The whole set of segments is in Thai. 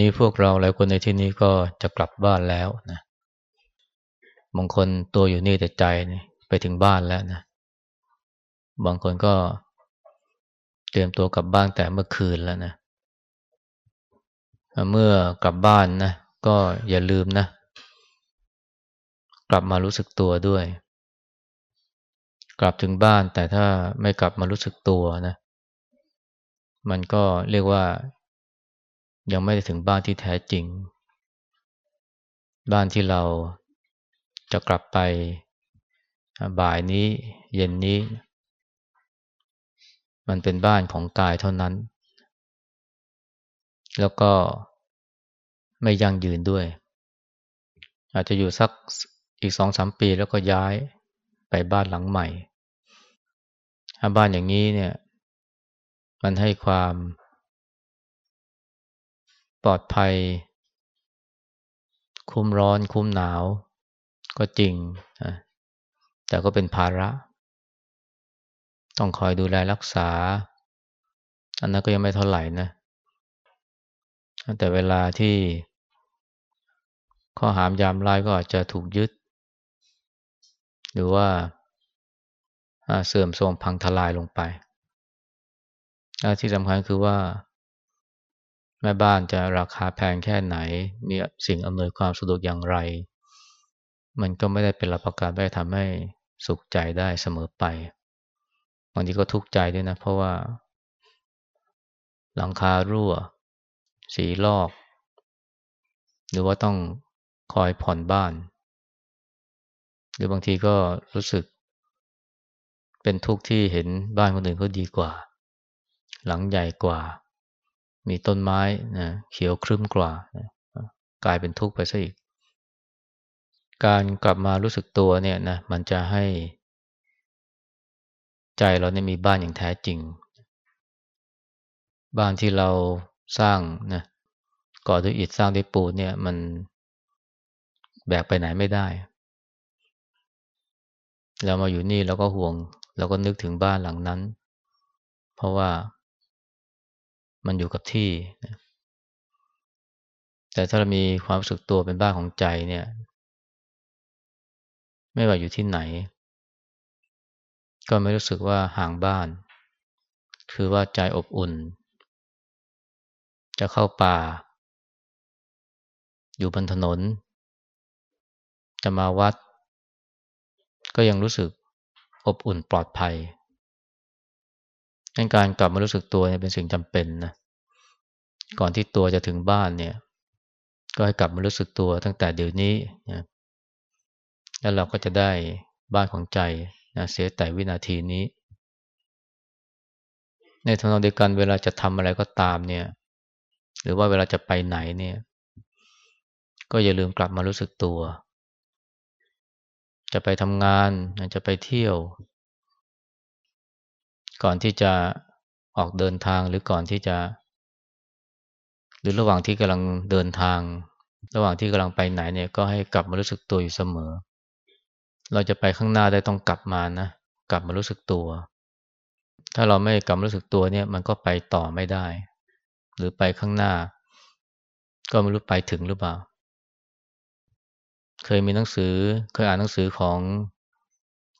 นนี้พวกเราหลายคนในที่นี้ก็จะกลับบ้านแล้วนะบางคนตัวอยู่นี่แต่ใจไปถึงบ้านแล้วนะบางคนก็เตรียมตัวกลับบ้านแต่เมื่อคืนแล้วนะเมื่อกลับบ้านนะก็อย่าลืมนะ กลับมารู้สึกตัวด้วย กลับถึงบ้านแต่ถ้าไม่กลับมารู้สึกตัวนะ มันก็เรียกว่า ยังไม่ได้ถึงบ้านที่แท้จริง บ้านที่เราจะกลับไปบ่ายนี้เย็นนี้ มันเป็นบ้านของกายเท่านั้น แล้วก็ไม่ยั่งยืนด้วย อาจจะอยู่สักอีกสองสามปีแล้วก็ย้ายไปบ้านหลังใหม่ ถ้าบ้านอย่างนี้เนี่ย มันให้ความ ปลอดภัย คุ้มร้อนคุ้มหนาว ก็จริง แต่ก็เป็นภาระ ต้องคอยดูแลรักษา อันนั้นก็ยังไม่เท่าไหร่นะ แต่เวลาที่ ข้อหามยามไล่ก็อาจจะถูกยึด หรือว่าเสื่อมโทรมพังทลายลงไป ที่สำคัญคือว่า แม่บ้านจะราคาแพงแค่ไหน มีสิ่งอำนวยความสะดวกอย่างไร มันก็ไม่ได้เป็นรับประกันได้ทำให้สุขใจได้เสมอไปบางทีก็ทุกข์ใจด้วยนะ เพราะว่า หลังคารั่ว สีลอก หรือว่าต้องคอยผ่อนบ้าน หรือบางทีก็รู้สึก เป็นทุกข์ที่เห็นบ้านคนอื่นเขาดีกว่า หลังใหญ่กว่า มีต้นไม้นะเขียวครึ้มกว่านะกลายเป็นทุกข์ไปซะอีก การกลับมารู้สึกตัวเนี่ยนะมันจะให้ ใจเราเนี่ยมีบ้านอย่างแท้จริง บ้านที่เราสร้างนะก่อด้วยอิฐสร้างด้วยปูนเนี่ย มันแบกไปไหนไม่ได้เรามาอยู่นี่เราก็ห่วงเราก็นึกถึงบ้านหลังนั้น เพราะว่า มันอยู่กับที่ แต่ถ้าเรามีความรู้สึกตัวเป็นบ้านของใจเนี่ย ไม่ว่าอยู่ที่ไหน ก็ไม่รู้สึกว่าห่างบ้าน คือว่าใจอบอุ่น จะเข้าป่า อยู่บนถนน จะมาวัด ก็ยังรู้สึกอบอุ่นปลอดภัย การกลับมารู้สึกตัวเนี่ยเป็นสิ่งจำเป็นนะก่อนที่ตัวจะถึงบ้านเนี่ย ก็ให้กลับมารู้สึกตัวตั้งแต่เดี๋ยวนี้นะแล้วเราก็จะได้บ้านของใจนะเสียแต่วินาทีนี้ ในทางเดียวกันเวลาจะทำอะไรก็ตามเนี่ย หรือว่าเวลาจะไปไหนเนี่ย ก็อย่าลืมกลับมารู้สึกตัว จะไปทำงานจะไปเที่ยว ก่อนที่จะออกเดินทางหรือก่อนที่จะ หรือระหว่างที่กำลังเดินทาง ระหว่างที่กำลังไปไหนเนี่ยก็ให้กลับมารู้สึกตัวอยู่เสมอ เราจะไปข้างหน้าได้ต้องกลับมานะกลับมารู้สึกตัว ถ้าเราไม่กลับมารู้สึกตัวเนี่ยมันก็ไปต่อไม่ได้ หรือไปข้างหน้า ก็ไม่รู้ไปถึงหรือเปล่า เคยมีหนังสือเคยอ่านหนังสือของ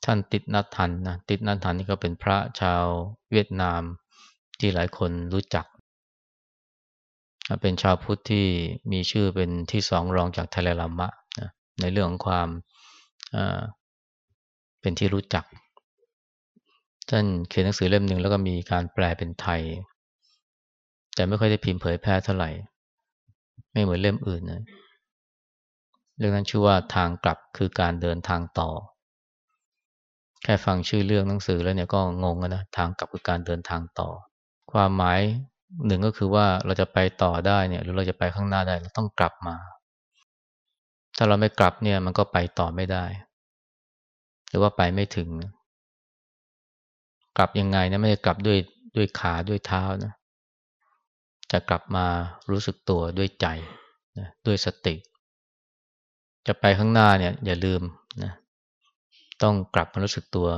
ท่านติดนัททันนะติดนัททันนี่ก็เป็นพระชาวเวียดนามที่หลายคนรู้จัก เป็นชาวพุทธที่มีชื่อเป็นที่สองรองจากทเลลามะนะในเรื่องของความเป็นที่รู้จัก ท่านเขียนหนังสือเล่มหนึ่งแล้วก็มีการแปลเป็นไทย แต่ไม่ค่อยได้พิมพ์เผยแพร่เท่าไหร่ ไม่เหมือนเล่มอื่นนะเรื่องนั้นชื่อว่าทางกลับคือการเดินทางต่อ แค่ฟังชื่อเรื่องหนังสือแล้วเนี่ยก็งงนะทางกลับคือการเดินทางต่อ ความหมายหนึ่งก็คือว่าเราจะไปต่อได้เนี่ย หรือเราจะไปข้างหน้าได้เราต้องกลับมา ถ้าเราไม่กลับเนี่ยมันก็ไปต่อไม่ได้ หรือว่าไปไม่ถึง กลับยังไงนะไม่ได้กลับด้วยด้วยขาด้วยเท้านะจะกลับมารู้สึกตัวด้วยใจนะด้วยสติ จะไปข้างหน้าเนี่ย อย่าลืม ต้องกลับมารู้สึกตัว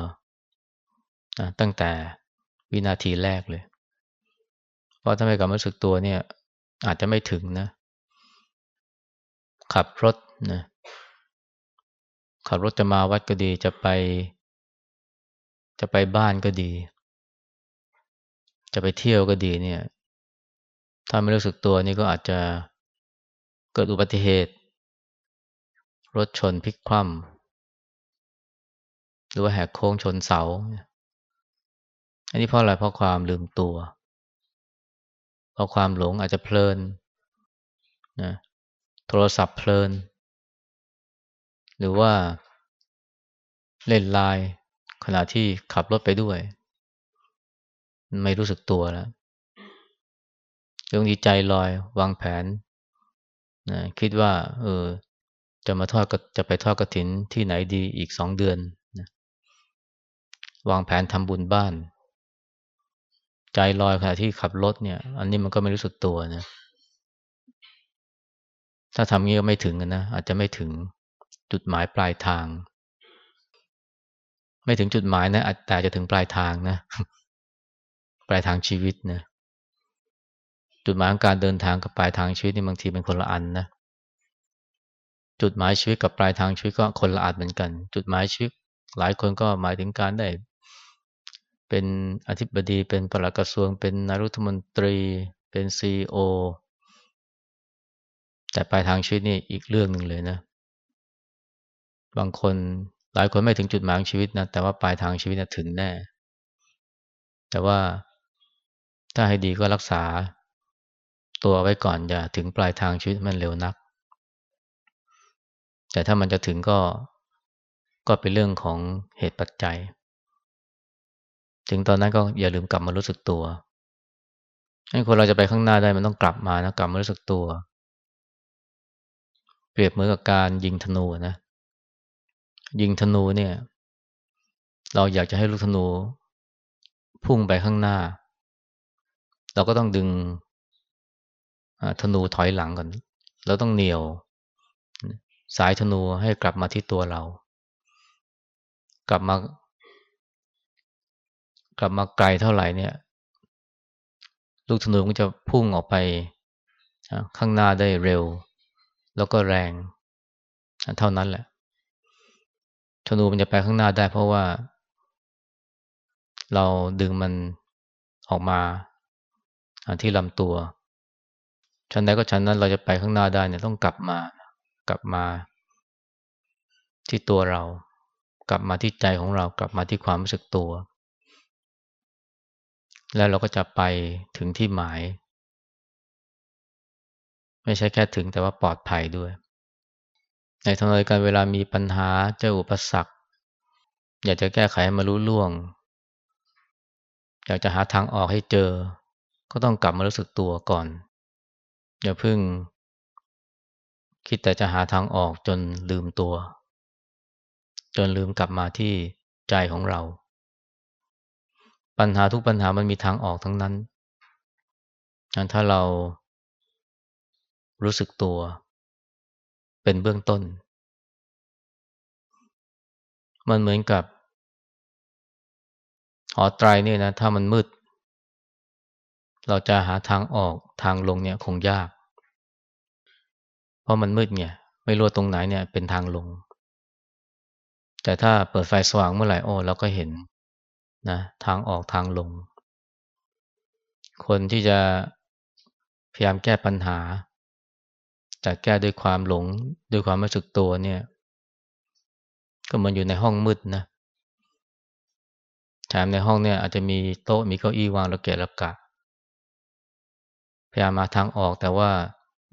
ตั้งแต่วินาทีแรกเลย เพราะถ้าไม่กลับมารู้สึกตัวเนี่ย อาจจะไม่ถึงนะ ขับรถนะขับรถจะมาวัดก็ดีจะไป จะไปบ้านก็ดี จะไปเที่ยวก็ดีเนี่ย ถ้าไม่รู้สึกตัวนี่ก็อาจจะเกิดอุบัติเหตุ รถชนพลิกคว่ำ หรือว่าแหกโค้งชนเสา อันนี้เพราะอะไรเพราะความลืมตัว เพราะความหลงอาจจะเพลินนะโทรศัพท์เพลิน หรือว่าเล่นไลน์ขณะที่ขับรถไปด้วย ไม่รู้สึกตัวแล้วบางทีใจลอยวางแผนนะคิดว่า เออ จะมาทอดจะไปทอดกระถินที่ไหนดีอีกสองเดือน วางแผนทำบุญบ้าน ใจลอยขณะที่ขับรถเนี่ย อันนี้มันก็ไม่รู้สึกตัวนะ ถ้าทำงี้ก็ไม่ถึงนะ อาจจะไม่ถึงจุดหมายปลายทาง ไม่ถึงจุดหมายนะแต่จะถึงปลายทางนะ ปลายทางชีวิตนะ จุดหมายของการเดินทางกับปลายทางชีวิตนี่บางทีเป็นคนละอันนะจุดหมายชีวิตกับปลายทางชีวิตก็คนละอันเหมือนกัน จุดหมายชีวิตหลายคนก็หมายถึงการได้ เป็นอธิบดีเป็นปลัดกระทรวง เป็นนายรัฐมนตรี เป็นซีอแต่ปลายทางชีวิตนี่อีกเรื่องหนึ่งเลยนะ บางคนหลายคนไม่ถึงจุดหมายของชีวิตนะแต่ว่าปลายทางชีวิตนะถึงแน่ แต่ว่าถ้าให้ดีก็รักษา ตัวไว้ก่อนอย่าถึงปลายทางชีวิตมันเร็วนัก แต่ถ้ามันจะถึงก็ก็เป็นเรื่องของเหตุปัจจัย ถึงตอนนั้นก็อย่าลืมกลับมารู้สึกตัว ให้คนเราจะไปข้างหน้าได้มันต้องกลับมานะกลับมารู้สึกตัว เปรียบเหมือนกับการยิงธนูนะ ยิงธนูเนี่ย เราอยากจะให้ลูกธนู พุ่งไปข้างหน้า เราก็ต้องดึงธนูถอยหลังก่อน เราต้องเหนี่ยว สายธนูให้กลับมาที่ตัวเรา กลับมา ลับมาไกลเท่าไหร่เนี่ย ลูกธนูก็จะพุ่งออกไปข้างหน้าได้เร็ว แล้วก็แรง เท่านั้นแหละธนูมันจะไปข้างหน้าได้เพราะว่า เราดึงมันออกมาที่ลำตัวชั้นใดก็ชั้นนั้นเราจะไปข้างหน้าได้เนี่ยต้องกลับมากลับมา ที่ตัวเรา กลับมาที่ใจของเรากลับมาที่ความรู้สึกตัว แล้วเราก็จะไปถึงที่หมาย ไม่ใช่แค่ถึงแต่ว่าปลอดภัยด้วย ในทางเดียวกันเวลามีปัญหาเจออุปสรรค อยากจะแก้ไขมารู้ล่วง อยากจะหาทางออกให้เจอ ก็ต้องกลับมารู้สึกตัวก่อน อย่าเพิ่ง คิดแต่จะหาทางออกจนลืมตัว จนลืมกลับมาที่ใจของเรา ปัญหาทุกปัญหามันมีทางออกทั้งนั้น ถ้าเรารู้สึกตัว เป็นเบื้องต้น มันเหมือนกับหอไตรเนี่ยนะ ถ้ามันมืด เราจะหาทางออกทางลงเนี่ยคงยาก เพราะมันมืดเนี่ย ไม่รู้ตรงไหนเนี่ยเป็นทางลง แต่ถ้าเปิดไฟสว่างเมื่อไหร่โอ้เราก็เห็น นะทางออกทางลง คนที่จะพยายามแก้ปัญหา แต่แก้ด้วยความหลงด้วยความไม่สึกตัวเนี่ย ก็มันอยู่ในห้องมืดนะแถมในห้องเนี่ยอาจจะมีโต๊ะมีเก้าอี้วางระเกะระกะ พยายามมาทางออกแต่ว่า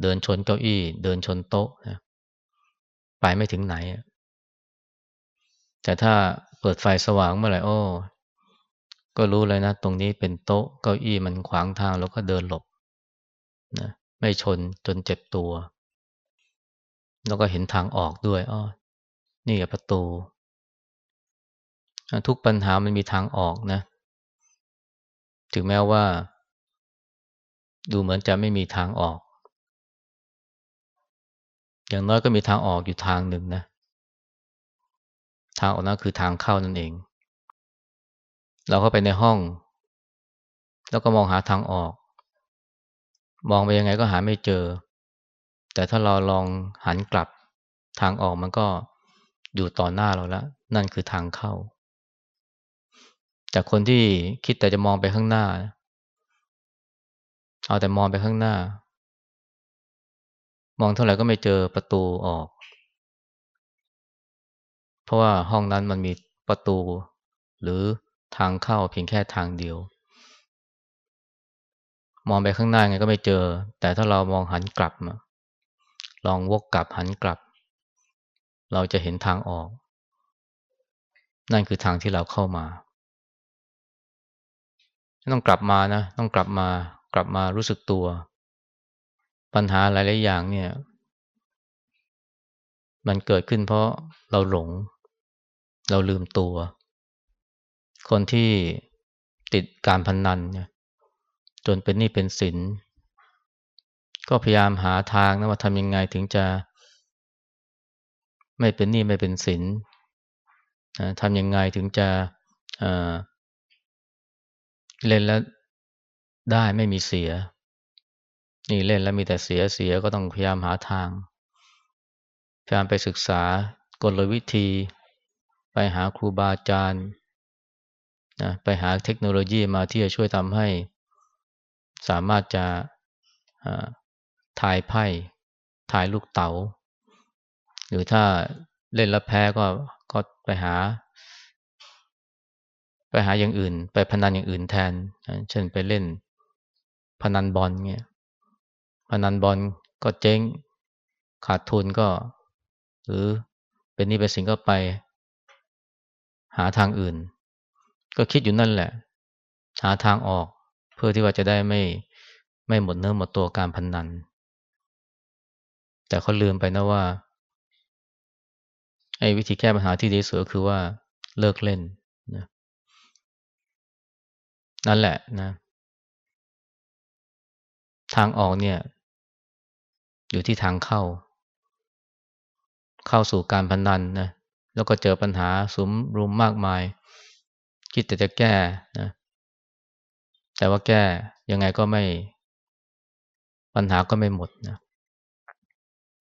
เดินชนเก้าอี้ เดินชนโต๊ะนะไปไม่ถึงไหน แต่ถ้าเปิดไฟสว่างเมื่อไหร่โอ้ ก็รู้เลยนะ ตรงนี้เป็นโต๊ะเก้าอี้มันขวางทางแล้วก็เดินหลบนะไม่ชนจนเจ็บตัว แล้วก็เห็นทางออกด้วยอ๋อนี่กับประตู ทุกปัญหามันมีทางออกนะ ถึงแม้ว่า ดูเหมือนจะไม่มีทางออก อย่างน้อยก็มีทางออกอยู่ทางหนึ่งนะ ทางออกนั้นคือทางเข้านั่นเอง เราเข้าไปในห้อง แล้วก็มองหาทางออก มองไปยังไงก็หาไม่เจอ แต่ถ้าเราลองหันกลับทางออกมันก็อยู่ต่อหน้าเราแล้ว นั่นคือทางเข้าจากคนที่คิดแต่จะมองไปข้างหน้า เอาแต่มองไปข้างหน้า มองเท่าไหร่ก็ไม่เจอประตูออก เพราะว่าห้องนั้นมันมีประตู หรือ ทางเข้าเพียงแค่ทางเดียว มองไปข้างหน้าไงก็ไม่เจอ แต่ถ้าเรามองหันกลับลองวกกลับหันกลับ เราจะเห็นทางออก นั่นคือทางที่เราเข้ามา ต้องกลับมานะ ต้องกลับมากลับมารู้สึกตัว ปัญหาหลายๆอย่างเนี่ย มันเกิดขึ้นเพราะเราหลง เราลืมตัว คนที่ติดการพนนันเนี่ยจนเป็นหนี้เป็นสิน ก็พยายามหาทางนะว่าทำยังไงถึงจะ ไม่เป็นหนี้ไม่เป็นสินทำยังไงถึงจะเเล่นแล้วได้ไม่มีเสีย นี่เล่นแล้วมีแต่เสียเสียก็ต้องพยายามหาทาง พยายามไปศึกษากลวิธี ไปหาครูบาอาจารย์ นะไปหาเทคโนโลยีมาที่จะช่วยทำให้ สามารถจะทายไพ่ทายลูกเตา๋า หรือถ้าเล่นแล้วแพ้ก็ก็ไปหา ไปหาอย่างอื่น ไปพนันอย่างอื่นแทน เช่นไปเล่น พนันบอลเงี้ยพนันบอลก็เจ๊งขาดทุนก็ หรือเป็นนี่เป็นสิ่งก็ไป หาทางอื่น ก็คิดอยู่นั่นแหละ หาทางออก เพื่อที่ว่าจะได้ไม่ไม่หมดเนื้อหมดตัวการพนนัน แต่เขาลืมไปนะว่าไอ้วิธีแก้ปัญหาที่ดีสุดก็คือว่าเลิกเล่นนะนั่นแหละนะ ทางออกเนี่ย อยู่ที่ทางเข้า เข้าสู่การพนนันนะแล้วก็เจอปัญหาสมรุมมากมาย คิดแต่จะแก้นะ แต่ว่าแก้ยังไงก็ไม่ ปัญหาก็ไม่หมดนะ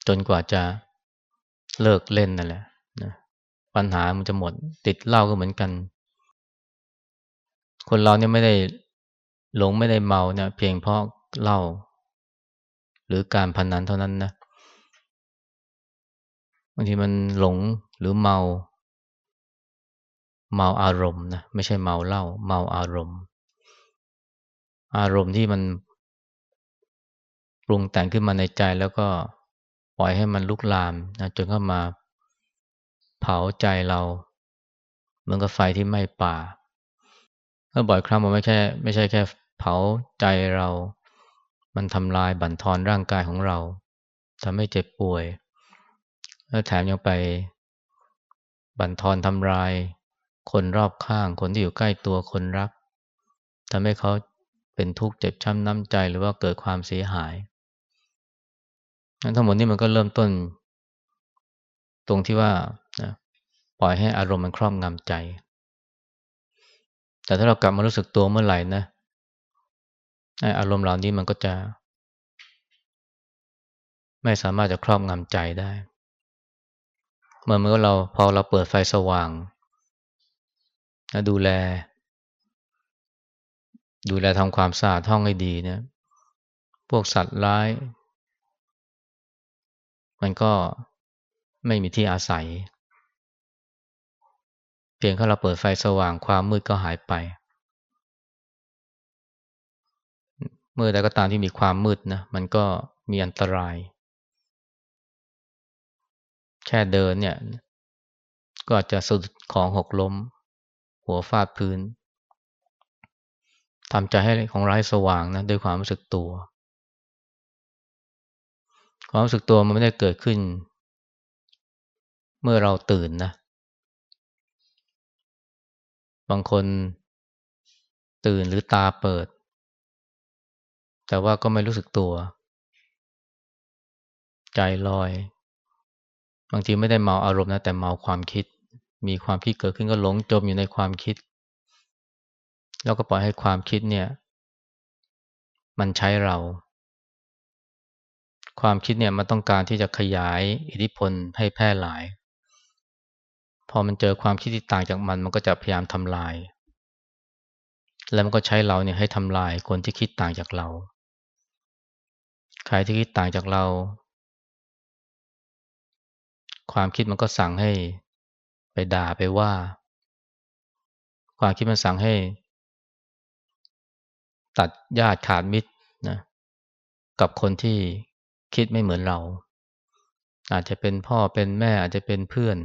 จนกว่าจะเลิกเล่นนั่นแหละนะปัญหามันจะหมด ติดเหล้าก็เหมือนกัน คนเราเนี่ยไม่ได้หลงไม่ได้เมาเนี่ยเพียงเพราะเหล้าหรือการพนันเท่านั้นนะบางทีมันหลงหรือเมา เมาอารมณ์นะไม่ใช่เมาเหล้าเมาอารมณ์ อารมณ์ที่มันปรุงแต่งขึ้นมาในใจแล้วก็ปล่อยให้มันลุกลามนะจนเข้ามาเผาใจเราเหมือนกับไฟที่ไหม้ป่าก็บ่อยครั้งมันไม่ใช่ไม่ใช่แค่เผาใจเรา มันทำลายบั่นทอนร่างกายของเราทำให้เจ็บป่วย แล้วแถมยังไปบั่นทอนทำลาย คนรอบข้าง คนที่อยู่ใกล้ตัวคนรักทำให้เขาเป็นทุกข์เจ็บช้ำน้ำใจหรือว่าเกิดความเสียหายนั่นทั้งหมดนี้มันก็เริ่มต้น ตรงที่ว่าปล่อยให้อารมณ์มันครอบงำใจ แต่ถ้าเรากลับมารู้สึกตัวเมื่อไหร่นะอารมณ์เหล่านี้มันก็จะ ไม่สามารถจะครอบงำใจได้เมื่อเมื่อเราพอเราเปิดไฟสว่าง ดูแล ดูแลทำความสะอาดห้องให้ดีนี่ยพวกสัตว์ร้าย มันก็ไม่มีที่อาศัย เพียงแค่เราเปิดไฟสว่างความมืดก็หายไป เมื่อใดก็ตามที่มีความมืดนะมันก็มีอันตราย แค่เดินเนี่ย ก็อาจจะสุดของหกล้ม หัวฟาดพื้นทำใจให้ของร้ายสว่างนะด้วยความรู้สึกตัว ความรู้สึกตัวมันไม่ได้เกิดขึ้น เมื่อเราตื่นนะ บางคนตื่นหรือตาเปิด แต่ว่าก็ไม่รู้สึกตัว ใจลอย บางทีไม่ได้เมาอารมณ์นะแต่เมาความคิด มีความคิดเกิดขึ้นก็หลงจมอยู่ในความคิด แล้วก็ปล่อยให้ความคิดเนี่ย มันใช้เรา ความคิดเนี่ยมันต้องการที่จะขยายอิทธิพลให้แพร่หลาย พอมันเจอความคิดที่ต่างจากมัน มันก็จะพยายามทำลาย แล้วมันก็ใช้เราเนี่ยให้ทำลายคนที่คิดต่างจากเรา ใครที่คิดต่างจากเราความคิดมันก็สั่งให้ ด่าไปว่า ความคิดมันสั่งให้ ตัดญาติขาดมิตรนะกับคนที่คิดไม่เหมือนเรา อาจจะเป็นพ่อเป็นแม่อาจจะเป็นเพื่อน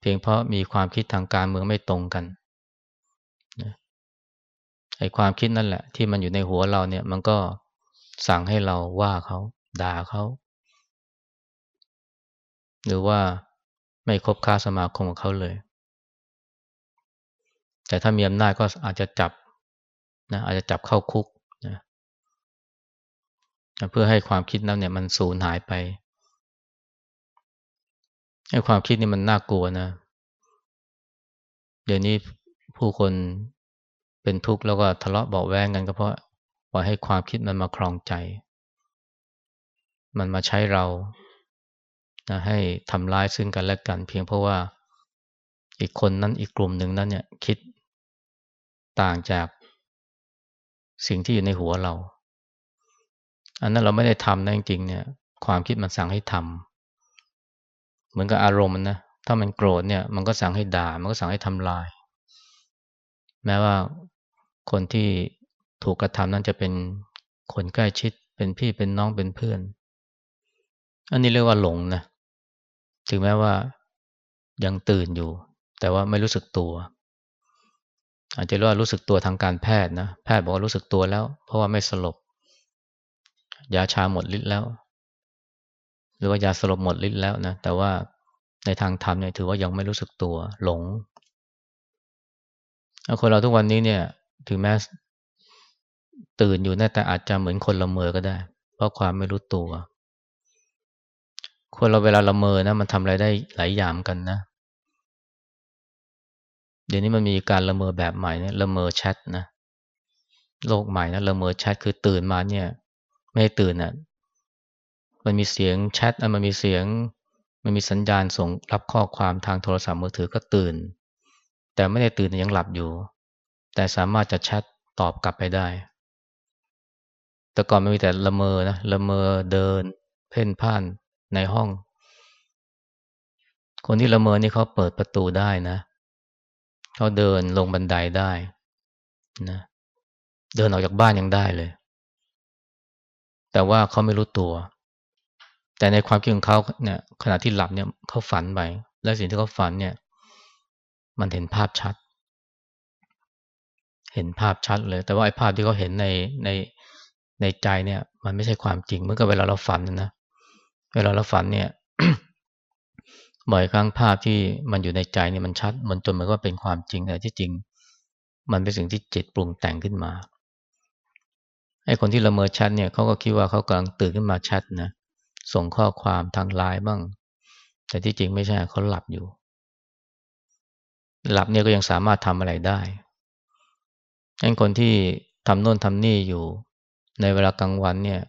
เพียงเพราะมีความคิดทางการเมืองไม่ตรงกันไอ้ความคิดนั่นแหละ ที่มันอยู่ในหัวเราเนี่ย มันก็สั่งให้เราว่าเขาด่าเขา หรือว่า ไม่คบค้าสมาคมกับเขาเลย แต่ถ้ามีอำนาจก็อาจจะจับนะอาจจะจับเข้าคุกนะเพื่อให้ความคิดนั้นเนี่ยมันสูญหายไปให้ความคิดนี่มันน่ากลัวนะ เดี๋ยวนี้ผู้คนเป็นทุกข์แล้วก็ทะเลาะเบาแวงกันก็เพราะปล่อยให้ความคิดมันมาครองใจ มันมาใช้เรา นะให้ทำร้ายซึ่งกันและกันเพียงเพราะว่าอีกคนนั้นอีกกลุ่มหนึ่งนั้นเนี่ยคิดต่างจากสิ่งที่อยู่ในหัวเรา อันนั้นเราไม่ได้ทำนะจริงๆเนี่ย ความคิดมันสั่งให้ทำเหมือนกับอารมณ์นะ ถ้ามันโกรธเนี่ย มันก็สั่งให้ด่า มันก็สั่งให้ทำลาย แม้ว่าคนที่ถูกกระทำนั้นจะเป็นคนใกล้ชิด เป็นพี่เป็นน้องเป็นเพื่อน อันนี้เรียกว่าหลงนะ ถึงแม้ว่ายังตื่นอยู่ แต่ว่าไม่รู้สึกตัว อาจจะว่ารู้สึกตัวทางการแพทย์นะแพทย์บอกว่ารู้สึกตัวแล้ว เพราะว่าไม่สลบยาชาหมดฤทธิ์แล้ว หรือว่ายาสลบหมดฤทธิ์แล้วนะแต่ว่าในทางธรรมเนี่ยถือว่ายังไม่รู้สึกตัวหลงคนเราทุกวันนี้เนี่ยถึงแม้ตื่นอยู่นะแต่อาจจะเหมือนคนละเมอก็ได้ เพราะความไม่รู้ตัว คนเราเวลาละเมอนะ มันทำอะไรได้หลายอย่างกันนะ เดี๋ยวนี้มันมีการละเมอแบบใหม่เนี่ยละเมอแชทนะโลกใหม่นะละเมอแชทคือตื่นมาเนี่ย ไม่ตื่นอะมันมีเสียงแชทมันมีเสียง มันมีสัญญาณส่งรับข้อความทางโทรศัพท์มือถือก็ตื่น แต่ไม่ได้ตื่นยังหลับอยู่ แต่สามารถจะแชทตอบกลับไปได้ แต่ก่อนไม่มีแต่ละเมอนะละเมอเดิน เพ่นพ่าน ในห้อง คนที่ละเมอนี่เขาเปิดประตูได้นะ เขาเดินลงบันไดได้นะเดินออกจากบ้านยังได้เลย แต่ว่าเขาไม่รู้ตัว แต่ในความคิดของเขาเนี่ยขณะที่หลับเนี่ยเขาฝันไป และสิ่งที่เขาฝันเนี่ย มันเห็นภาพชัด เห็นภาพชัดเลย แต่ว่าไอ้ภาพที่เขาเห็นในในในใจเนี่ย มันไม่ใช่ความจริงเมื่อกับเวลาเราฝันนะเวลาเราฝันเนี่ย บ่อยครั้งภาพที่มันอยู่ในใจเนี่ยมันชัดมันจนเหมือนว่าเป็นความจริงแต่ที่จริง มันเป็นสิ่งที่จิตปรุงแต่งขึ้นมาไอ้คนที่ละเมอแชทเนี่ยเขาก็คิดว่าเขากำลังตื่นขึ้นมาแชทนะส่งข้อความทางไลน์บ้าง แต่ที่จริงไม่ใช่เขาหลับอยู่ หลับเนี่ยก็ยังสามารถทำอะไรได้ไอ้คนที่ทำโน่นทำนี่อยู่ ในเวลากลางวันเนี่ย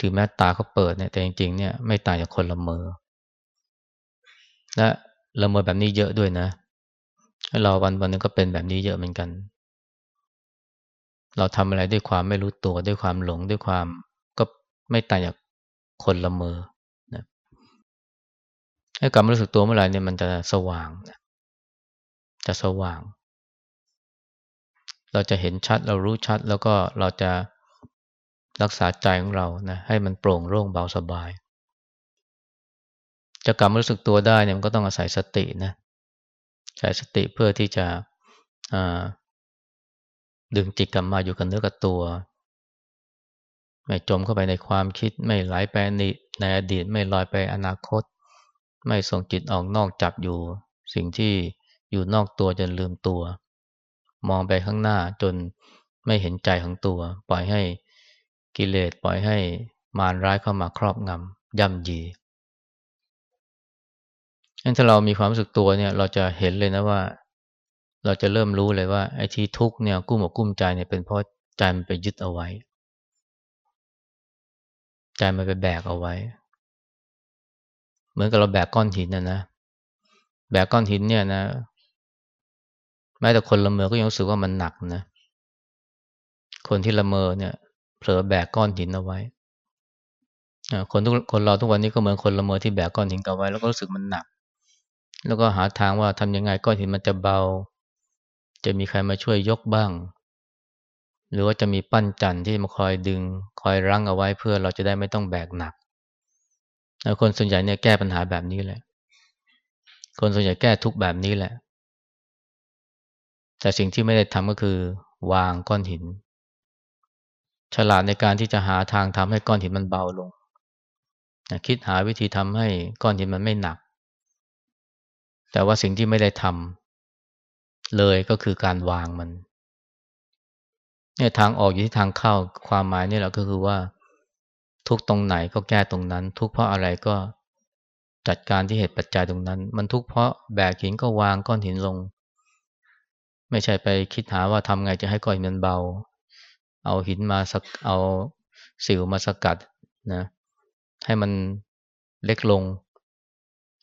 ถึงแม้ตาเขาเปิดเนี่ยแต่จริงๆเนี่ยไม่ต่างจากคนละเมอ และละเมอแบบนี้เยอะด้วยนะ เราวันวันนึงก็เป็นแบบนี้เยอะเหมือนกัน เราทำอะไรด้วยความไม่รู้ตัวด้วยความหลงด้วยความก็ไม่ต่างจากคนละเมอนะให้กลับมารู้สึกตัวเมื่อไหร่เนี่ยมันจะสว่างจะสว่าง เราจะเห็นชัดเรารู้ชัดแล้วก็เราจะ รักษาใจของเรานะให้มันโปร่งโล่งเบาสบาย จะกลับมารู้สึกตัวได้เนี่ยมันก็ต้องอาศัยสตินะใช้สติเพื่อที่จะดึงจิตกลับมาอยู่กับเนื้อกับตัว ไม่จมเข้าไปในความคิดไม่ไหลไปในอดีตไม่ลอยไปอนาคต ไม่ส่งจิตออกนอกจับอยู่ สิ่งที่อยู่นอกตัวจนลืมตัว มองไปข้างหน้าจนไม่เห็นใจของตัว ปล่อยให้ กิเลสปล่อยให้มารร้ายเข้ามาครอบงำย่ำยีงั้นถ้าเรามีความรู้สึกตัวเนี่ย เราจะเห็นเลยนะว่า เราจะเริ่มรู้เลยว่าไอ้ที่ทุกเนี่ยกุ้มอกกุ้มใจเนี่ยเป็นเพราะใจมันไปยึดเอาไว้ ใจมันไปแบกเอาไว้ เหมือนกับเราแบกก้อนหินนะนะแบกก้อนหินเนี่ยนะแม้แต่คนละเมอก็ยังรู้สึกว่ามันหนักนะ คนที่ละเมอเนี่ย เผลอแบกก้อนหินเอาไว้คนทุกคนเราทุกวันนี้ก็เหมือนคนละเมอที่แบกก้อนหินเอาไว้ แล้วก็รู้สึกมันหนัก แล้วก็หาทางว่าทำยังไงก้อนหินมันจะเบา จะมีใครมาช่วยยกบ้าง หรือว่าจะมีปั้นจันที่มาคอยดึง คอยรั้งเอาไว้เพื่อเราจะได้ไม่ต้องแบกหนักคนส่วนใหญ่เนี่ยแก้ปัญหาแบบนี้แหละ คนส่วนใหญ่แก้ทุกแบบนี้แหละ แต่สิ่งที่ไม่ได้ทำก็คือ วางก้อนหิน ฉลาดในการที่จะหาทางทำให้ก้อนหินมันเบาลง คิดหาวิธีทำให้ก้อนหินมันไม่หนัก แต่ว่าสิ่งที่ไม่ได้ทำเลยก็คือการวางมันเนี่ยทางออกอยู่ที่ทางเข้าความหมายนี่แหละก็คือว่า ทุกตรงไหนก็แก้ตรงนั้น ทุกเพราะอะไรก็จัดการที่เหตุปัจจัยตรงนั้น มันทุกเพราะแบกหินก็วางก้อนหินลง ไม่ใช่ไปคิดหาว่าทำไงจะให้ก้อนหินมันเบา เอาหินมาสักเอาสิวมาสกัดนะให้มันเล็กลง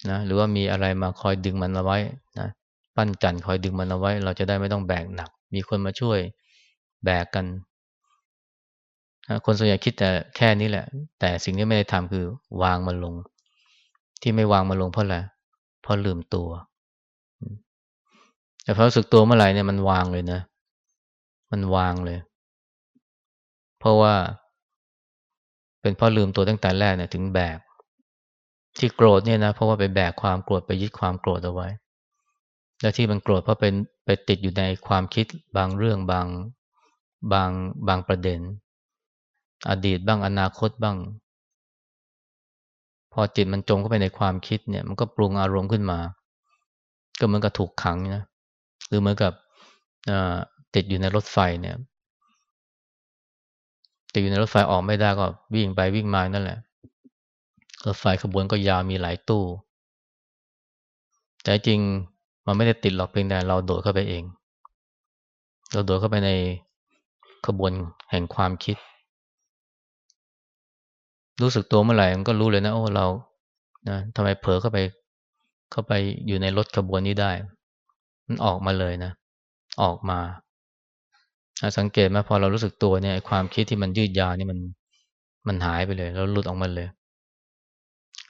นะหรือว่ามีอะไรมาคอยดึงมันเอาไว้นะปั้นจันคอยดึงมันเอาไว้ เราจะได้ไม่ต้องแบกหนัก มีคนมาช่วยแบกกันนะคนส่วนใหญ่คิดแต่แค่นี้แหละ แต่สิ่งที่ไม่ได้ทำคือวางมันลง ที่ไม่วางมันลงเพราะอะไรเพราะลืมตัว แต่พอรู้สึกตัวเมื่อไหร่เนี่ยมันวางเลยนะ มันวางเลย เพราะว่า เป็นเพราะลืมตัวตั้งแต่แรกเนี่ยถึงแบกที่โกรธเนี่ยนะเพราะว่าไปแบกความโกรธไปยึดความโกรธเอาไว้ และที่มันโกรธเพราะเป็นไปติดอยู่ในความคิดบางเรื่องบางบางบางประเด็น อดีตบ้างอนาคตบ้าง พอจิตมันจมเข้าไปในความคิดเนี่ย มันก็ปรุงอารมณ์ขึ้นมา ก็เหมือนกับถูกขังนะหรือเหมือนกับติดอยู่ในรถไฟเนี่ย ติดอยู่ในรถไฟออกไม่ได้ก็วิ่งไปวิ่งมานั่นแหละ รถไฟขบวนก็ยาวมีหลายตู้ แต่จริงมันไม่ได้ติดหรอกเพียงแต่เราโดดเข้าไปเอง เราโดดเข้าไปในขบวนแห่งความคิด รู้สึกตัวเมื่อไหร่มันก็รู้เลยนะโอ้เรานะทำไมเผลอเข้าไปเข้าไปอยู่ในรถขบวนนี้ได้ มันออกมาเลยนะ ออกมา สังเกตไหมพอเรารู้สึกตัวเนี่ยความคิดที่มันยืดยาวนี่มันมันหายไปเลย แล้วหลุดออกมาเลย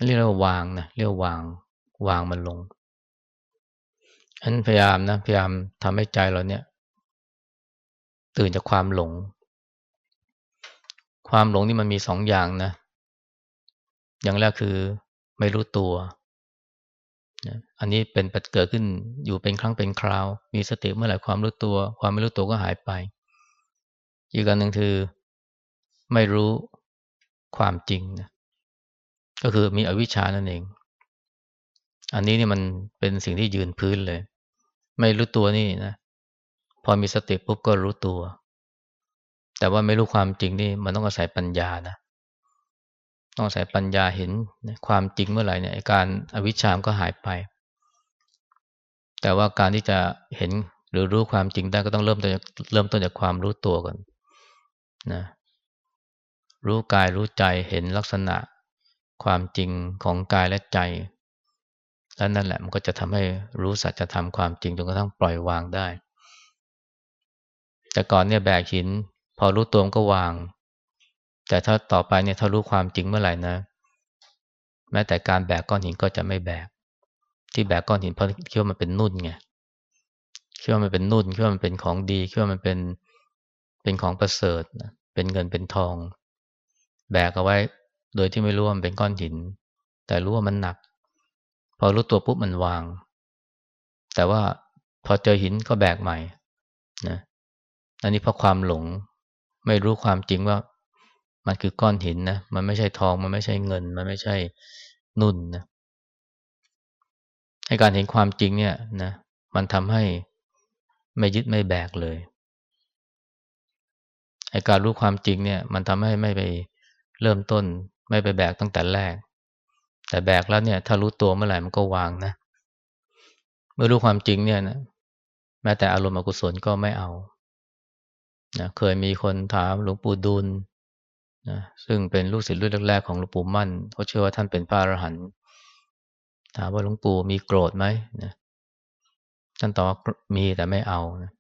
เรียกว่าวางนะเรียกวางวางมันลงอันพยายามนะพยายามทำให้ใจเราเนี่ย ตื่นจากความหลง ความหลงนี่มันมีสองอย่างนะ อย่างแรกคือไม่รู้ตัวอันนี้เป็นปัจเกิดขึ้นอยู่เป็นครั้งเป็นคราว มีสติเมื่อไหร่ความรู้ตัว ความไม่รู้ตัวก็หายไป อีกอันหนึ่งคือไม่รู้ความจริงนะก็คือมีอวิชชานั่นเอง อันนี้นี่มันเป็นสิ่งที่ยืนพื้นเลย ไม่รู้ตัวนี่นะพอมีสติปุ๊บก็รู้ตัว แต่ว่าไม่รู้ความจริงนี่มันต้องอาศัยปัญญานะต้องอาศัยปัญญาเห็นความจริงเมื่อไหร่เนี่ยการอวิชชามก็หายไป แต่ว่าการที่จะเห็นหรือรู้ความจริงได้ก็ต้องเริ่มต้นเริ่มต้นจากความรู้ตัวก่อน นะรู้กายรู้ใจเห็นลักษณะความจริงของกายและใจ แล้วนั่นแหละมันก็จะทำให้รู้สัจธรรมความจริงจนกระทั่งปล่อยวางได้ แต่ก่อนเนี่ยแบกหิน พอรู้ตัวก็วาง แต่ถ้าต่อไปเนี่ยถ้ารู้ความจริงเมื่อไหร่นะ แม้แต่การแบกก้อนหินก็จะไม่แบก ที่แบกก้อนหินเพราะคิดว่ามันเป็นนุ่นไงคิดว่ามันเป็นนุ่นคิดว่ามันเป็นของดีคิดว่ามันเป็น เป็นของประเสริฐเป็นเงินเป็นทอง แบกเอาไว้ โดยที่ไม่รู้ว่ามันเป็นก้อนหิน แต่รู้ว่ามันหนัก พอรู้ตัวปุ๊บมันวาง แต่ว่าพอเจอหินก็แบกใหม่นะอันนี้เพราะความหลง ไม่รู้ความจริงว่ามันคือก้อนหินนะมันไม่ใช่ทองมันไม่ใช่เงิน มันไม่ใช่นุ่นนะให้การเห็นความจริงเนี่ยนะมันทำให้ไม่ยึดไม่แบกเลย ไอการรู้ความจริงเนี่ยมันทำให้ไม่ไปเริ่มต้น ไม่ไปแบกตั้งแต่แรก แต่แบกแล้วเนี่ยถ้ารู้ตัวเมื่อไหร่มันก็วางนะ เมื่อรู้ความจริงเนี่ยนะแม้แต่อารมณ์อกุศลก็ไม่เอานะเคยมีคนถามหลวงปู่ดุลนะซึ่งเป็นลูกศิษย์รุ่นแรกๆของหลวงปู่มั่นเขาเชื่อว่าท่านเป็นพระอรหันต์ถามว่าหลวงปู่มีโกรธไหมนะท่านตอบว่ามีแต่ไม่เอานะเ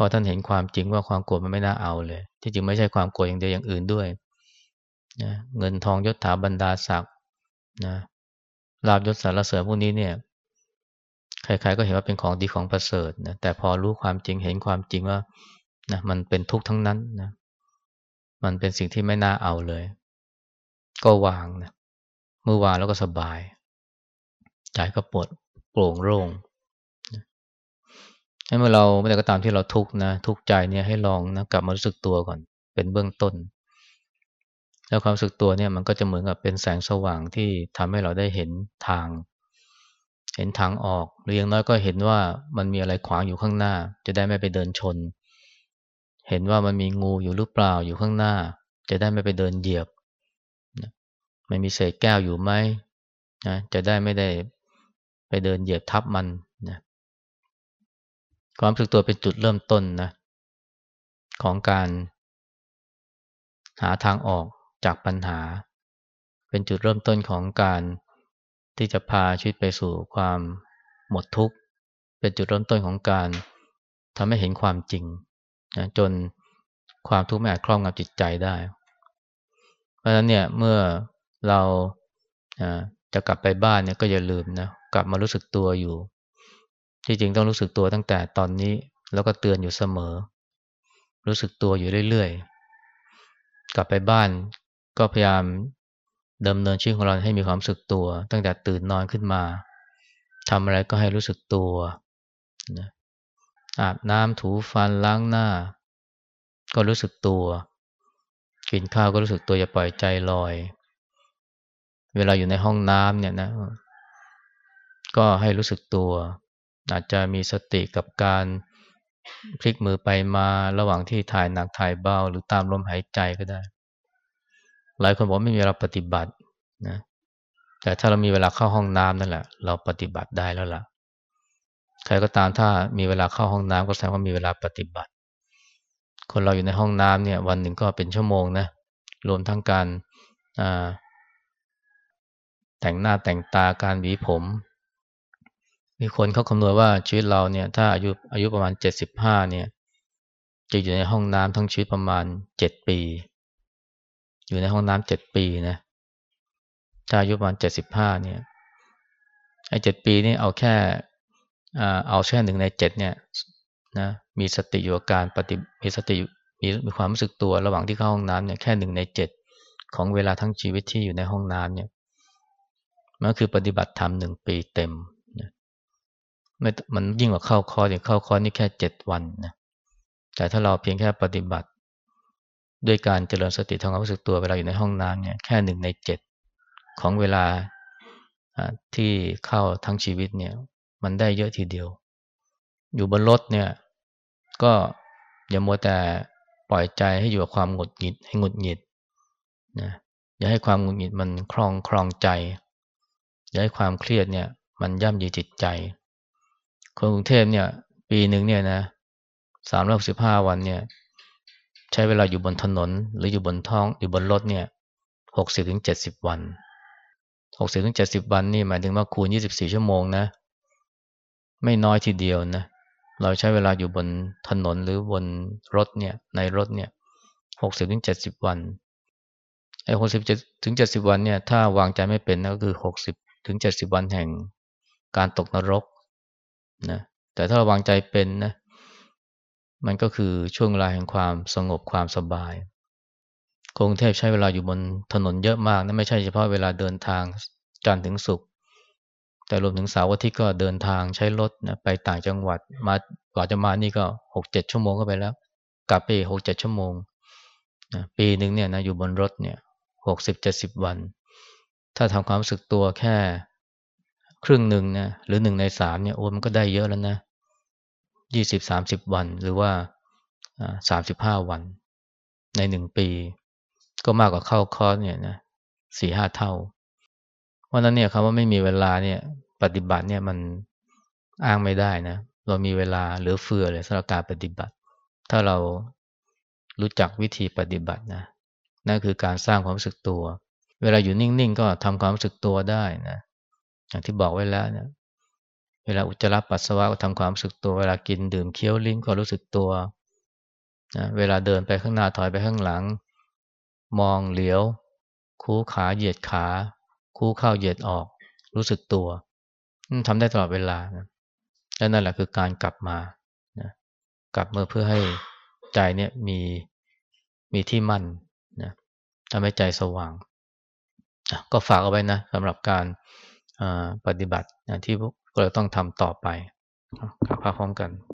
ราะท่านเห็นความจริงว่าความโกรธมันไม่น่าเอาเลย ที่จริงไม่ใช่ความโกรธอย่างเดียวอย่างอื่นด้วยนะเงินทองยศถาบรรดาศักดิ์นะลาบยศสารเสริญพวกนี้เนี่ย ใครๆก็เห็นว่าเป็นของดีของประเสริฐนะแต่พอรู้ความจริงเห็นความจริงว่านะมันเป็นทุกข์ทั้งนั้นนะมันเป็นสิ่งที่ไม่น่าเอาเลย ก็วางนะเมื่อวางแล้วก็สบายใจก็ปวดโปร่งโล่ง ให้เมื่อเราเมื่อใดก็ตามที่เราทุกข์นะทุกข์ใจเนี่ยให้ลองนะกลับมารู้สึกตัวก่อนเป็นเบื้องต้น แล้วความรู้สึกตัวเนี่ยมันก็จะเหมือนกับเป็นแสงสว่างที่ทำให้เราได้เห็นทาง เห็นทางออกหรืออย่างน้อยก็เห็นว่ามันมีอะไรขวางอยู่ข้างหน้า จะได้ไม่ไปเดินชน เห็นว่ามันมีงูอยู่หรือเปล่าอยู่ข้างหน้า จะได้ไม่ไปเดินเหยียบมันมีเศษแก้วอยู่ไหมนะจะได้ไม่ได้ไปเดินเหยียบทับมัน ความรู้สึกตัวเป็นจุดเริ่มต้นนะของการ หาทางออกจากปัญหา เป็นจุดเริ่มต้นของการที่จะพาชีวิตไปสู่ความหมดทุกข์ เป็นจุดเริ่มต้นของการทำให้เห็นความจริงนะจนความทุกข์ไม่อาจครอบงำจิตใจได้ เพราะฉะนั้นเนี่ยเมื่อเราจะกลับไปบ้านเนี่ยก็อย่าลืมนะกลับมารู้สึกตัวอยู่ ที่จริงต้องรู้สึกตัวตั้งแต่ตอนนี้แล้วก็เตือนอยู่เสมอ รู้สึกตัวอยู่เรื่อยๆ กลับไปบ้านก็พยายามดำเนินชีวิตของเราให้มีความรู้สึกตัว ตั้งแต่ตื่นนอนขึ้นมาทำอะไรก็ให้รู้สึกตัวนะอาบน้ำถูฟันล้างหน้า ก็รู้สึกตัว กินข้าวก็รู้สึกตัวอย่าปล่อยใจลอย เวลาอยู่ในห้องน้ำเนี่ยนะ ก็ให้รู้สึกตัว อาจจะมีสติกับการพลิกมือไปมาระหว่างที่ถ่ายหนักถ่ายเบาหรือตามลมหายใจก็ได้ หลายคนบอกไม่มีเวลาปฏิบัตินะแต่ถ้าเรามีเวลาเข้าห้องน้ำนั่นแหละ เราปฏิบัติได้แล้วล่ะ ใครก็ตามถ้ามีเวลาเข้าห้องน้ำก็แสดงว่ามีเวลาปฏิบัติ คนเราอยู่ในห้องน้ำเนี่ย วันหนึ่งก็เป็นชั่วโมงนะรวมทั้งการแต่งหน้าแต่งตาการหวีผม มีคนเขาคำนวณว่าชีวิตเราเนี่ย ถ้าอายุอายุประมาณเจ็ดสิบห้าเนี่ย จะอยู่ในห้องน้ำทั้งชีวิตประมาณเจ็ดปี อยู่ในห้องน้ำเจ็ดปีนะถ้าอายุประมาณเจ็ดสิบห้าเนี่ยไอ้เจ็ดปีนี่เอาแค่เอาแค่หนึ่งในเจ็ดเนี่ยนะมีสติอยู่กับการปฏิมีสติมีมีความรู้สึกตัวระหว่างที่เข้าห้องน้ำเนี่ยแค่หนึ่งในเจ็ดของเวลาทั้งชีวิตที่อยู่ในห้องน้ำเนี่ยมันคือปฏิบัติธรรมหนึ่งปีเต็ม ไม่มันยิ่งกว่าเข้าคอร์สอย่างเข้าคอร์สนี่แค่เจ็ดวันนะแต่ถ้าเราเพียงแค่ปฏิบัติ ด้วยการเจริญสติทางความรู้สึกตัวเวลาอยู่ในห้องน้ำเนี่ยแค่หนึ่งในเจ็ดของเวลาที่เข้าทั้งชีวิตเนี่ย มันได้เยอะทีเดียว อยู่บนรถเนี่ย ก็อย่ามัวแต่ปล่อยใจให้อยู่กับความหงุดหงิดให้หงุดหงิดนะอย่าให้ความหงุดหงิดมันคลองคลองใจ อย่าให้ความเครียดเนี่ย มันย่ำยีจิตใจ คนกรุงเทพเนี่ย ปีหนึ่งเนี่ยนะสามร้อยสิบห้าวันเนี่ย ใช้เวลาอยู่บนถนน หรืออยู่บนท้องอยู่บนรถเนี่ยหกสิบถึงเจ็ดสิบวันหกสิบถึงเจ็ดสิบวันนี่หมายถึงว่าคูณยี่สิบสี่ชั่วโมงนะ ไม่น้อยทีเดียวนะ เราใช้เวลาอยู่บนถนนหรือบนรถเนี่ย ในรถเนี่ยหกสิบถึงเจ็ดสิบวันไอ้หกสิบถึงเจ็ดสิบวันเนี่ย ถ้าวางใจไม่เป็นก็คือหกสิบถึงเจ็ดสิบวันแห่งการตกนรก นะแต่ถ้าราวางใจเป็นนะมันก็คือช่วงเวลาแห่งความสงบความสบายกรุงเทพใช้เวลาอยู่บนถนนเยอะมากนะไม่ใช่เฉพาะเวลาเดินทางจันทร์ถึงศุกร์แต่รวมถึงเสาร์อาทิตย์ก็เดินทางใช้รถนะไปต่างจังหวัดมากว่าจะมานี่ก็หกเจ็ดชั่วโมงก็ไปแล้ว กลับไปหกเจ็ดชั่วโมงนะปีหนึ่งเนี่ยนะอยู่บนรถเนี่ยหกสิบเจ็ดสิบวัน ถ้าทำความรู้สึกตัวแค่ ครึ่งหนึ่งนะหรือหนึ่งในสามเนี่ยโอ้มันก็ได้เยอะแล้วนะยี่สิบสามสิบวันหรือว่าสามสิบห้าวันในหนึ่งปี ก็มากกว่าเข้าคอร์สเนี่ยนะสี่ห้าเท่า เพราะนั้นเนี่ยคำว่าไม่มีเวลาเนี่ยปฏิบัติเนี่ยมันอ้างไม่ได้นะ เรามีเวลาเหลือเฟือเลยสำหรับการปฏิบัติ ถ้าเรารู้จักวิธีปฏิบัตินะนนั่นคือการสร้างความรู้สึกตัว เวลาอยู่นิ่งๆ ก็ทำความรู้สึกตัวได้นะ อย่างที่บอกไว้แล้วเนี่ยเวลาอุจจาระปัสสาวะก็ทำความรู้สึกตัว เวลากินดื่มเคี้ยวลิ้มก็รู้สึกตัวนะเวลาเดินไปข้างหน้าถอยไปข้างหลัง มองเหลียว คู่ขาเหยียดขา คู่เข้าเหยียดออก รู้สึกตัวทำได้ตลอดเวลานะและนั่นแหละคือการกลับมานะกลับมาเพื่อให้ใจเนี่ยมีมีที่มั่นนะทำให้ใจสว่าง ก็ฝากเอาไว้นะสำหรับการ ปฏิบัติที่พวกเราต้องทำต่อไปครับพร้อมกัน